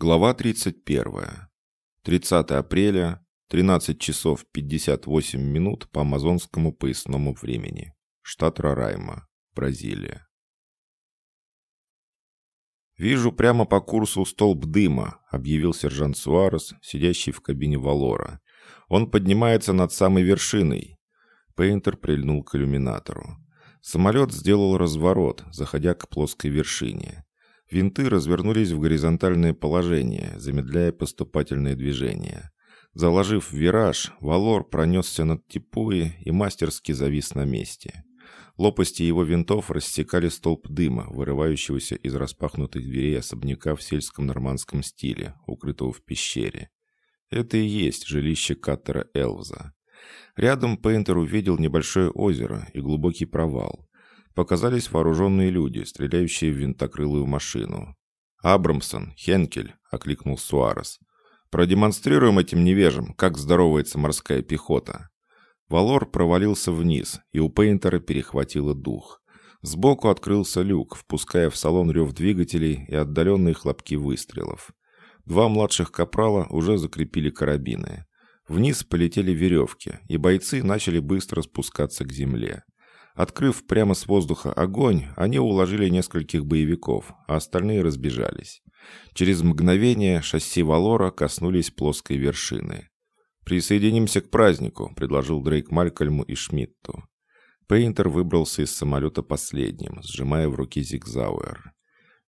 Глава 31. 30 апреля, 13 часов 58 минут по амазонскому поясному времени. Штат Рорайма, Бразилия. «Вижу прямо по курсу столб дыма», — объявил сержант Суарес, сидящий в кабине Валора. «Он поднимается над самой вершиной». Пейнтер прильнул к иллюминатору. Самолет сделал разворот, заходя к плоской вершине. Винты развернулись в горизонтальное положение, замедляя поступательное движение. Заложив вираж, Валор пронесся над Типуи и мастерски завис на месте. Лопасти его винтов рассекали столб дыма, вырывающегося из распахнутых дверей особняка в сельском нормандском стиле, укрытого в пещере. Это и есть жилище каттера Элвза. Рядом Пейнтер увидел небольшое озеро и глубокий провал показались вооруженные люди, стреляющие в винтокрылую машину. «Абрамсон, Хенкель!» — окликнул Суарес. «Продемонстрируем этим невежам, как здоровается морская пехота». Валор провалился вниз, и у Пейнтера перехватило дух. Сбоку открылся люк, впуская в салон рев двигателей и отдаленные хлопки выстрелов. Два младших капрала уже закрепили карабины. Вниз полетели веревки, и бойцы начали быстро спускаться к земле. Открыв прямо с воздуха огонь, они уложили нескольких боевиков, а остальные разбежались. Через мгновение шасси Валора коснулись плоской вершины. «Присоединимся к празднику», — предложил Дрейк Малькольму и Шмидту. Пейнтер выбрался из самолета последним, сжимая в руке зигзауэр.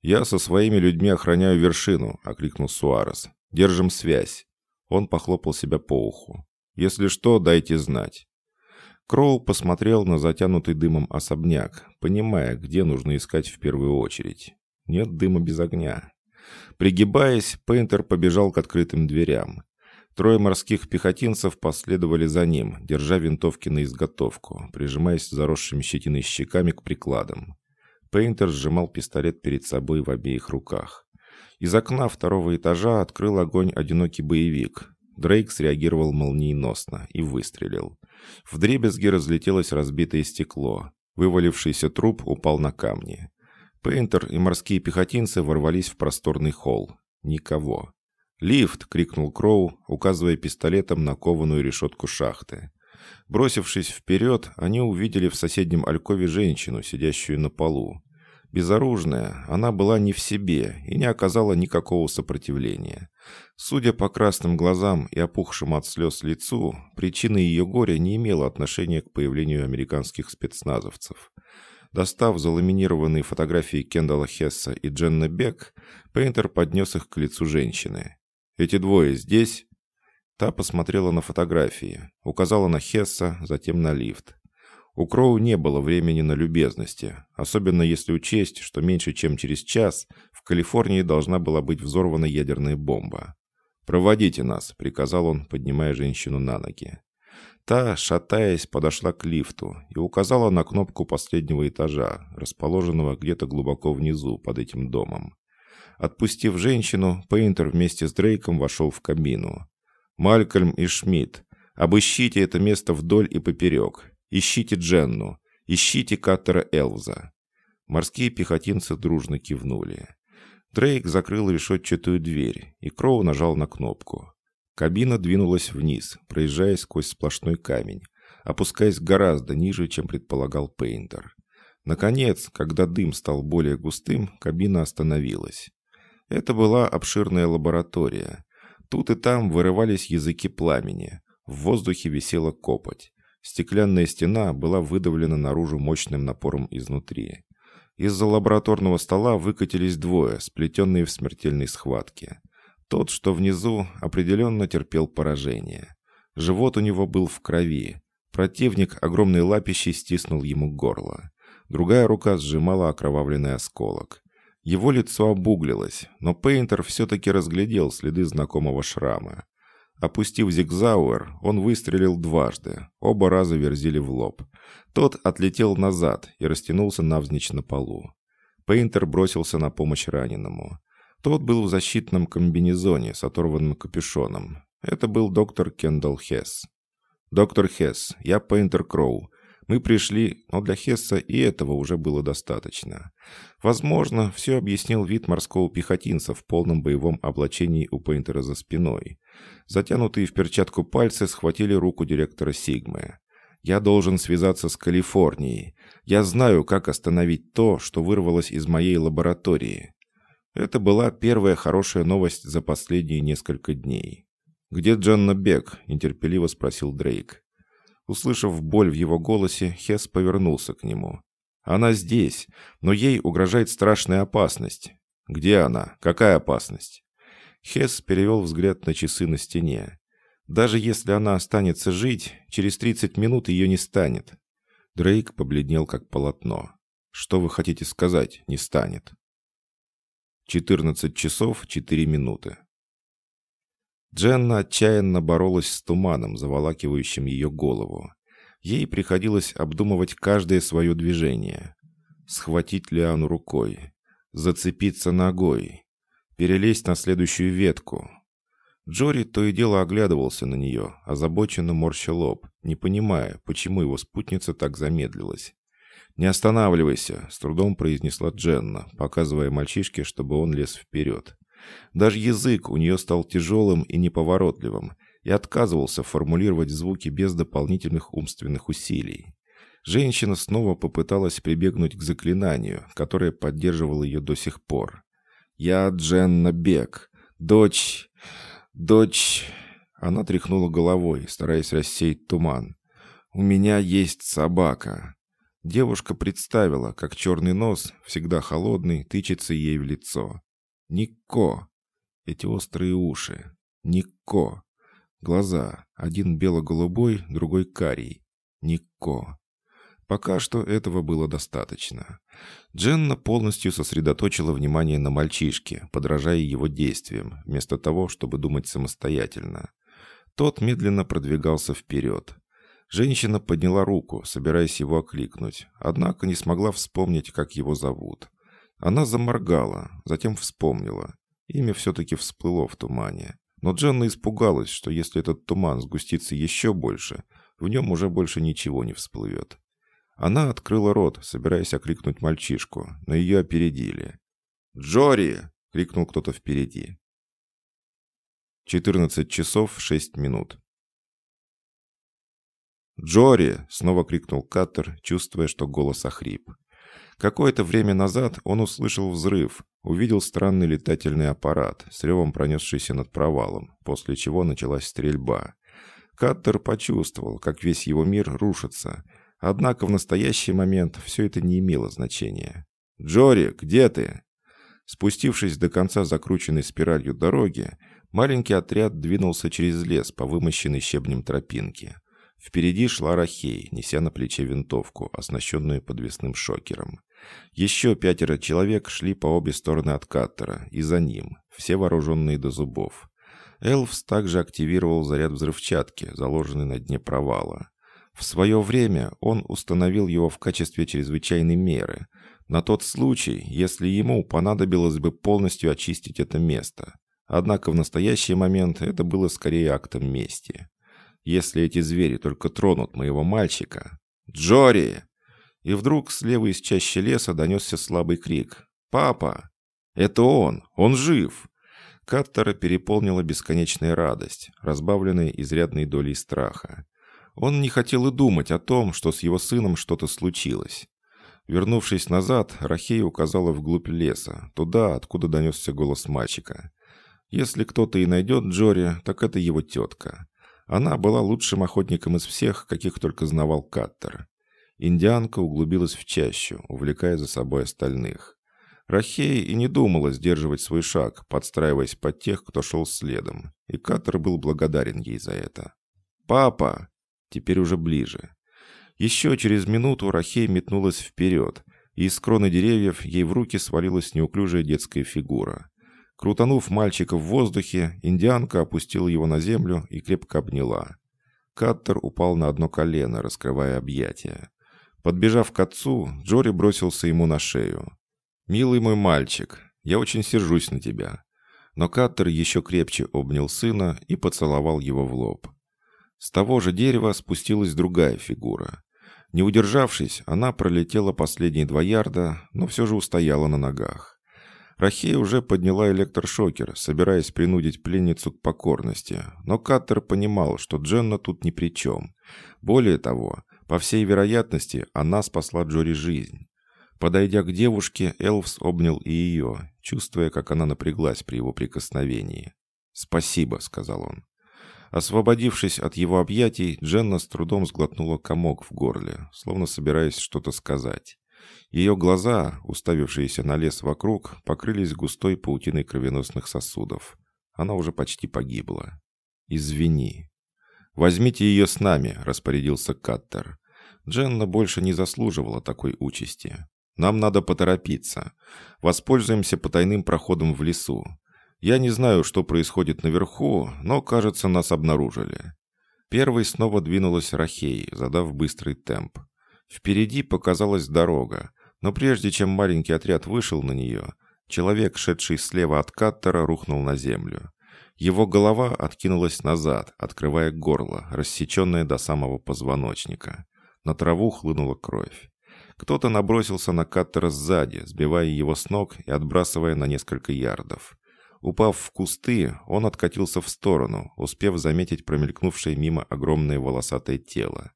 «Я со своими людьми охраняю вершину», — окликнул Суарес. «Держим связь». Он похлопал себя по уху. «Если что, дайте знать». Кроу посмотрел на затянутый дымом особняк, понимая, где нужно искать в первую очередь. Нет дыма без огня. Пригибаясь, Пейнтер побежал к открытым дверям. Трое морских пехотинцев последовали за ним, держа винтовки на изготовку, прижимаясь заросшими щетиной щеками к прикладам. Пейнтер сжимал пистолет перед собой в обеих руках. Из окна второго этажа открыл огонь одинокий боевик. Дрейк среагировал молниеносно и выстрелил. В дребезги разлетелось разбитое стекло. Вывалившийся труп упал на камни. Пейнтер и морские пехотинцы ворвались в просторный холл. Никого. «Лифт!» — крикнул Кроу, указывая пистолетом на кованую решетку шахты. Бросившись вперед, они увидели в соседнем алькове женщину, сидящую на полу. Безоружная, она была не в себе и не оказала никакого сопротивления. Судя по красным глазам и опухшему от слез лицу, причина ее горя не имела отношения к появлению американских спецназовцев. Достав заламинированные фотографии Кендалла Хесса и Дженна Бек, Пейнтер поднес их к лицу женщины. «Эти двое здесь?» Та посмотрела на фотографии, указала на Хесса, затем на лифт. У Кроу не было времени на любезности, особенно если учесть, что меньше чем через час в Калифорнии должна была быть взорвана ядерная бомба. «Проводите нас», — приказал он, поднимая женщину на ноги. Та, шатаясь, подошла к лифту и указала на кнопку последнего этажа, расположенного где-то глубоко внизу под этим домом. Отпустив женщину, Пейнтер вместе с Дрейком вошел в кабину. «Малькольм и Шмидт, обыщите это место вдоль и поперек. Ищите Дженну. Ищите Каттера Элвза». Морские пехотинцы дружно кивнули. Дрейк закрыл решетчатую дверь, и Кроу нажал на кнопку. Кабина двинулась вниз, проезжая сквозь сплошной камень, опускаясь гораздо ниже, чем предполагал Пейнтер. Наконец, когда дым стал более густым, кабина остановилась. Это была обширная лаборатория. Тут и там вырывались языки пламени. В воздухе висела копоть. Стеклянная стена была выдавлена наружу мощным напором изнутри. Из-за лабораторного стола выкатились двое, сплетенные в смертельной схватке. Тот, что внизу, определенно терпел поражение. Живот у него был в крови. Противник огромной лапищей стиснул ему горло. Другая рука сжимала окровавленный осколок. Его лицо обуглилось, но Пейнтер все-таки разглядел следы знакомого шрама. Опустив зигзауэр, он выстрелил дважды. Оба раза верзили в лоб. Тот отлетел назад и растянулся навзничь на полу. Пейнтер бросился на помощь раненому. Тот был в защитном комбинезоне с оторванным капюшоном. Это был доктор Кендалл Хесс. «Доктор Хесс, я Пейнтер Кроу. Мы пришли, но для Хесса и этого уже было достаточно. Возможно, все объяснил вид морского пехотинца в полном боевом облачении у Пейнтера за спиной. Затянутые в перчатку пальцы схватили руку директора Сигмы. «Я должен связаться с Калифорнией. Я знаю, как остановить то, что вырвалось из моей лаборатории». Это была первая хорошая новость за последние несколько дней. «Где Джанна Бек?» – нетерпеливо спросил Дрейк. Услышав боль в его голосе, Хес повернулся к нему. «Она здесь, но ей угрожает страшная опасность». «Где она? Какая опасность?» Хес перевел взгляд на часы на стене. «Даже если она останется жить, через 30 минут ее не станет». Дрейк побледнел, как полотно. «Что вы хотите сказать, не станет?» 14 часов 4 минуты. Дженна отчаянно боролась с туманом, заволакивающим ее голову. Ей приходилось обдумывать каждое свое движение. Схватить Лиану рукой, зацепиться ногой, перелезть на следующую ветку. Джори то и дело оглядывался на нее, озабоченно морща лоб, не понимая, почему его спутница так замедлилась. «Не останавливайся», — с трудом произнесла Дженна, показывая мальчишке, чтобы он лез вперед. Даже язык у нее стал тяжелым и неповоротливым и отказывался формулировать звуки без дополнительных умственных усилий. Женщина снова попыталась прибегнуть к заклинанию, которое поддерживало ее до сих пор. «Я Дженна Бек, дочь... дочь...» Она тряхнула головой, стараясь рассеять туман. «У меня есть собака». Девушка представила, как черный нос, всегда холодный, тычется ей в лицо. Нико. Эти острые уши. Нико. Глаза. Один бело-голубой, другой карий. Нико. Пока что этого было достаточно. Дженна полностью сосредоточила внимание на мальчишке, подражая его действиям, вместо того, чтобы думать самостоятельно. Тот медленно продвигался вперед. Женщина подняла руку, собираясь его окликнуть, однако не смогла вспомнить, как его зовут. Она заморгала, затем вспомнила. Имя все-таки всплыло в тумане. Но Дженна испугалась, что если этот туман сгустится еще больше, в нем уже больше ничего не всплывет. Она открыла рот, собираясь окрикнуть мальчишку, но ее опередили. «Джори!» — крикнул кто-то впереди. 14 часов 6 минут. «Джори!» — снова крикнул Каттер, чувствуя, что голос охрип. Какое-то время назад он услышал взрыв, увидел странный летательный аппарат, с ревом пронесшийся над провалом, после чего началась стрельба. Каттер почувствовал, как весь его мир рушится, однако в настоящий момент все это не имело значения. «Джори, где ты?» Спустившись до конца закрученной спиралью дороги, маленький отряд двинулся через лес по вымощенной щебнем тропинке. Впереди шла Рахей, неся на плече винтовку, оснащенную подвесным шокером. Еще пятеро человек шли по обе стороны от каттера, и за ним, все вооруженные до зубов. Элвс также активировал заряд взрывчатки, заложенный на дне провала. В свое время он установил его в качестве чрезвычайной меры, на тот случай, если ему понадобилось бы полностью очистить это место. Однако в настоящий момент это было скорее актом мести. Если эти звери только тронут моего мальчика... Джори! И вдруг слева из чащи леса донесся слабый крик. «Папа! Это он! Он жив!» Каттера переполнила бесконечная радость, разбавленная изрядной долей страха. Он не хотел и думать о том, что с его сыном что-то случилось. Вернувшись назад, Рахей указала вглубь леса, туда, откуда донесся голос мальчика. Если кто-то и найдет Джори, так это его тетка. Она была лучшим охотником из всех, каких только знавал Каттер. Индианка углубилась в чащу, увлекая за собой остальных. Рахей и не думала сдерживать свой шаг, подстраиваясь под тех, кто шел следом, и Каттер был благодарен ей за это. «Папа!» Теперь уже ближе. Еще через минуту Рахей метнулась вперед, и из кроны деревьев ей в руки свалилась неуклюжая детская фигура. Крутанув мальчика в воздухе, индианка опустила его на землю и крепко обняла. Каттер упал на одно колено, раскрывая объятия. Подбежав к отцу, Джори бросился ему на шею. «Милый мой мальчик, я очень сержусь на тебя». Но Каттер еще крепче обнял сына и поцеловал его в лоб. С того же дерева спустилась другая фигура. Не удержавшись, она пролетела последние два ярда, но все же устояла на ногах. Рахея уже подняла электрошокер, собираясь принудить пленницу к покорности, но Каттер понимал, что Дженна тут ни при чем. Более того, по всей вероятности, она спасла Джори жизнь. Подойдя к девушке, Элвс обнял и ее, чувствуя, как она напряглась при его прикосновении. «Спасибо», — сказал он. Освободившись от его объятий, Дженна с трудом сглотнула комок в горле, словно собираясь что-то сказать. Ее глаза, уставившиеся на лес вокруг, покрылись густой паутиной кровеносных сосудов. Она уже почти погибла. «Извини». «Возьмите ее с нами», — распорядился Каттер. Дженна больше не заслуживала такой участи. «Нам надо поторопиться. Воспользуемся потайным проходом в лесу. Я не знаю, что происходит наверху, но, кажется, нас обнаружили. Первой снова двинулась Рахей, задав быстрый темп. Впереди показалась дорога, но прежде чем маленький отряд вышел на нее, человек, шедший слева от каттера, рухнул на землю. Его голова откинулась назад, открывая горло, рассеченное до самого позвоночника. На траву хлынула кровь. Кто-то набросился на каттера сзади, сбивая его с ног и отбрасывая на несколько ярдов. Упав в кусты, он откатился в сторону, успев заметить промелькнувшее мимо огромное волосатое тело.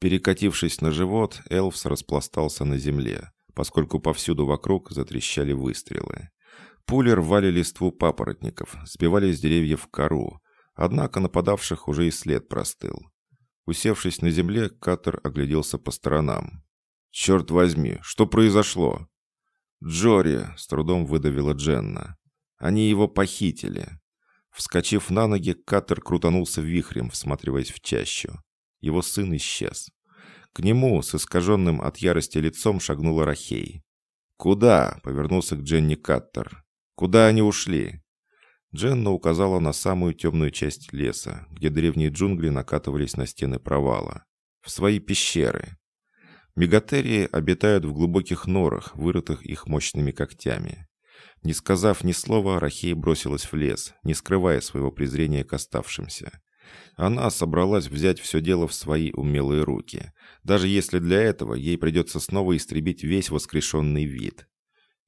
Перекатившись на живот, Элвс распластался на земле, поскольку повсюду вокруг затрещали выстрелы. Пули рвали листву папоротников, сбивали с деревьев кору, однако нападавших уже и след простыл. Усевшись на земле, Катер огляделся по сторонам. «Черт возьми, что произошло?» «Джори!» — с трудом выдавила Дженна. Они его похитили. Вскочив на ноги, Катер крутанулся вихрем, всматриваясь в чащу. Его сын исчез. К нему с искаженным от ярости лицом шагнула Рахей. «Куда?» — повернулся к Дженни Каттер. «Куда они ушли?» Дженна указала на самую темную часть леса, где древние джунгли накатывались на стены провала. В свои пещеры. Мегатерии обитают в глубоких норах, вырытых их мощными когтями. Не сказав ни слова, Рахей бросилась в лес, не скрывая своего презрения к оставшимся. Она собралась взять все дело в свои умелые руки, даже если для этого ей придется снова истребить весь воскрешенный вид.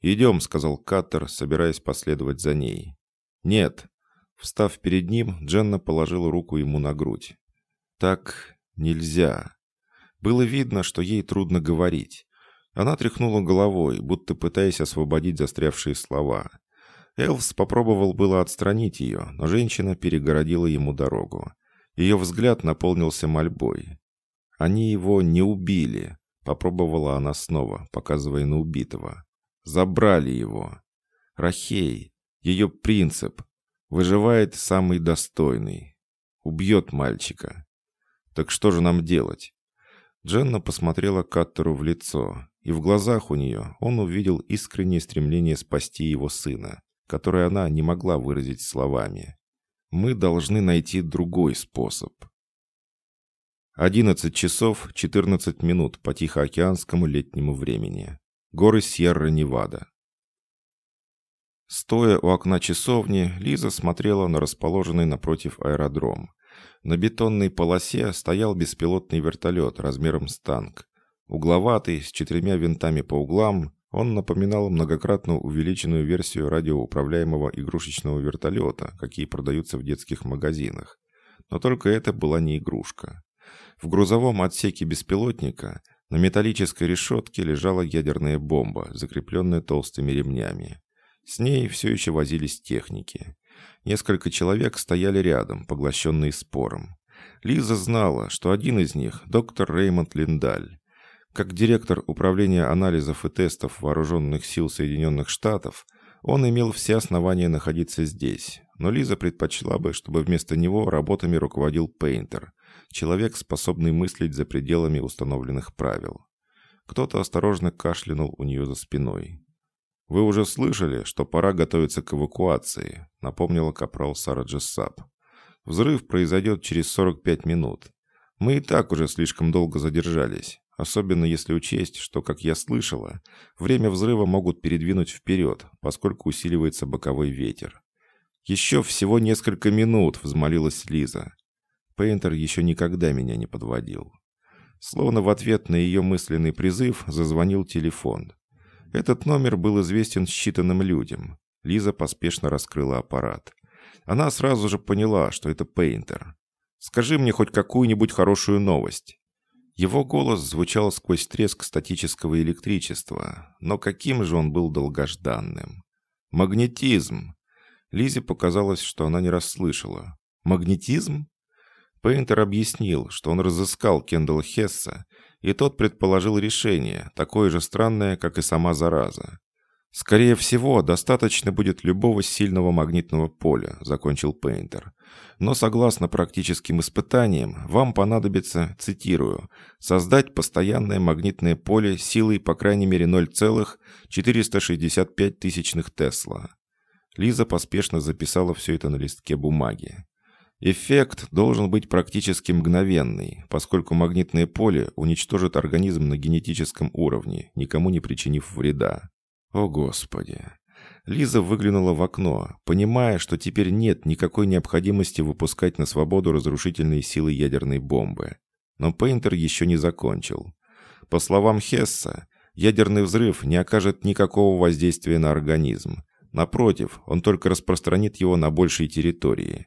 «Идем», — сказал Каттер, собираясь последовать за ней. «Нет». Встав перед ним, Дженна положила руку ему на грудь. «Так нельзя». Было видно, что ей трудно говорить. Она тряхнула головой, будто пытаясь освободить застрявшие слова. Элвс попробовал было отстранить ее, но женщина перегородила ему дорогу. Ее взгляд наполнился мольбой. «Они его не убили», — попробовала она снова, показывая на убитого. «Забрали его. Рахей, ее принцип, выживает самый достойный. Убьет мальчика. Так что же нам делать?» Дженна посмотрела Каттеру в лицо, и в глазах у нее он увидел искреннее стремление спасти его сына, которое она не могла выразить словами. «Мы должны найти другой способ». 11 часов 14 минут по Тихоокеанскому летнему времени. Горы Сьерра-Невада. Стоя у окна часовни, Лиза смотрела на расположенный напротив аэродром. На бетонной полосе стоял беспилотный вертолет размером с танк. Угловатый, с четырьмя винтами по углам, он напоминал многократно увеличенную версию радиоуправляемого игрушечного вертолета, какие продаются в детских магазинах. Но только это была не игрушка. В грузовом отсеке беспилотника на металлической решетке лежала ядерная бомба, закрепленная толстыми ремнями. С ней все еще возились техники. Несколько человек стояли рядом, поглощенные спором. Лиза знала, что один из них – доктор Реймонд Линдаль. Как директор управления анализов и тестов Вооруженных сил Соединенных Штатов, он имел все основания находиться здесь, но Лиза предпочла бы, чтобы вместо него работами руководил Пейнтер, человек, способный мыслить за пределами установленных правил. Кто-то осторожно кашлянул у нее за спиной. «Вы уже слышали, что пора готовиться к эвакуации», напомнила капрал Сара Джессап. «Взрыв произойдет через 45 минут. Мы и так уже слишком долго задержались. Особенно если учесть, что, как я слышала, время взрыва могут передвинуть вперед, поскольку усиливается боковой ветер. «Еще всего несколько минут», — взмолилась Лиза. Пейнтер еще никогда меня не подводил. Словно в ответ на ее мысленный призыв зазвонил телефон. Этот номер был известен считанным людям. Лиза поспешно раскрыла аппарат. Она сразу же поняла, что это Пейнтер. «Скажи мне хоть какую-нибудь хорошую новость». Его голос звучал сквозь треск статического электричества, но каким же он был долгожданным. «Магнетизм!» Лизе показалось, что она не расслышала. «Магнетизм?» Пейнтер объяснил, что он разыскал Кендалла Хесса, и тот предположил решение, такое же странное, как и сама зараза. «Скорее всего, достаточно будет любого сильного магнитного поля», — закончил Пейнтер. «Но согласно практическим испытаниям, вам понадобится, цитирую, создать постоянное магнитное поле силой по крайней мере 0,465 тысячных Тесла». Лиза поспешно записала все это на листке бумаги. Эффект должен быть практически мгновенный, поскольку магнитное поле уничтожит организм на генетическом уровне, никому не причинив вреда. О, Господи! Лиза выглянула в окно, понимая, что теперь нет никакой необходимости выпускать на свободу разрушительные силы ядерной бомбы. Но Пейнтер еще не закончил. По словам Хесса, ядерный взрыв не окажет никакого воздействия на организм. Напротив, он только распространит его на большей территории.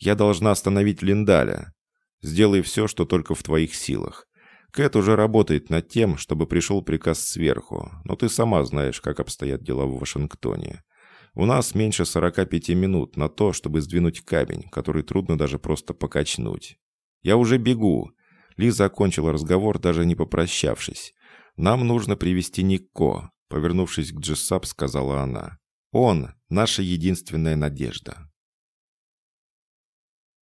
Я должна остановить Линдаля. Сделай все, что только в твоих силах. Кэт уже работает над тем, чтобы пришел приказ сверху, но ты сама знаешь, как обстоят дела в Вашингтоне. У нас меньше 45 минут на то, чтобы сдвинуть камень, который трудно даже просто покачнуть. Я уже бегу. Лиза окончила разговор, даже не попрощавшись. Нам нужно привести Никко, повернувшись к Джессап, сказала она. Он наша единственная надежда.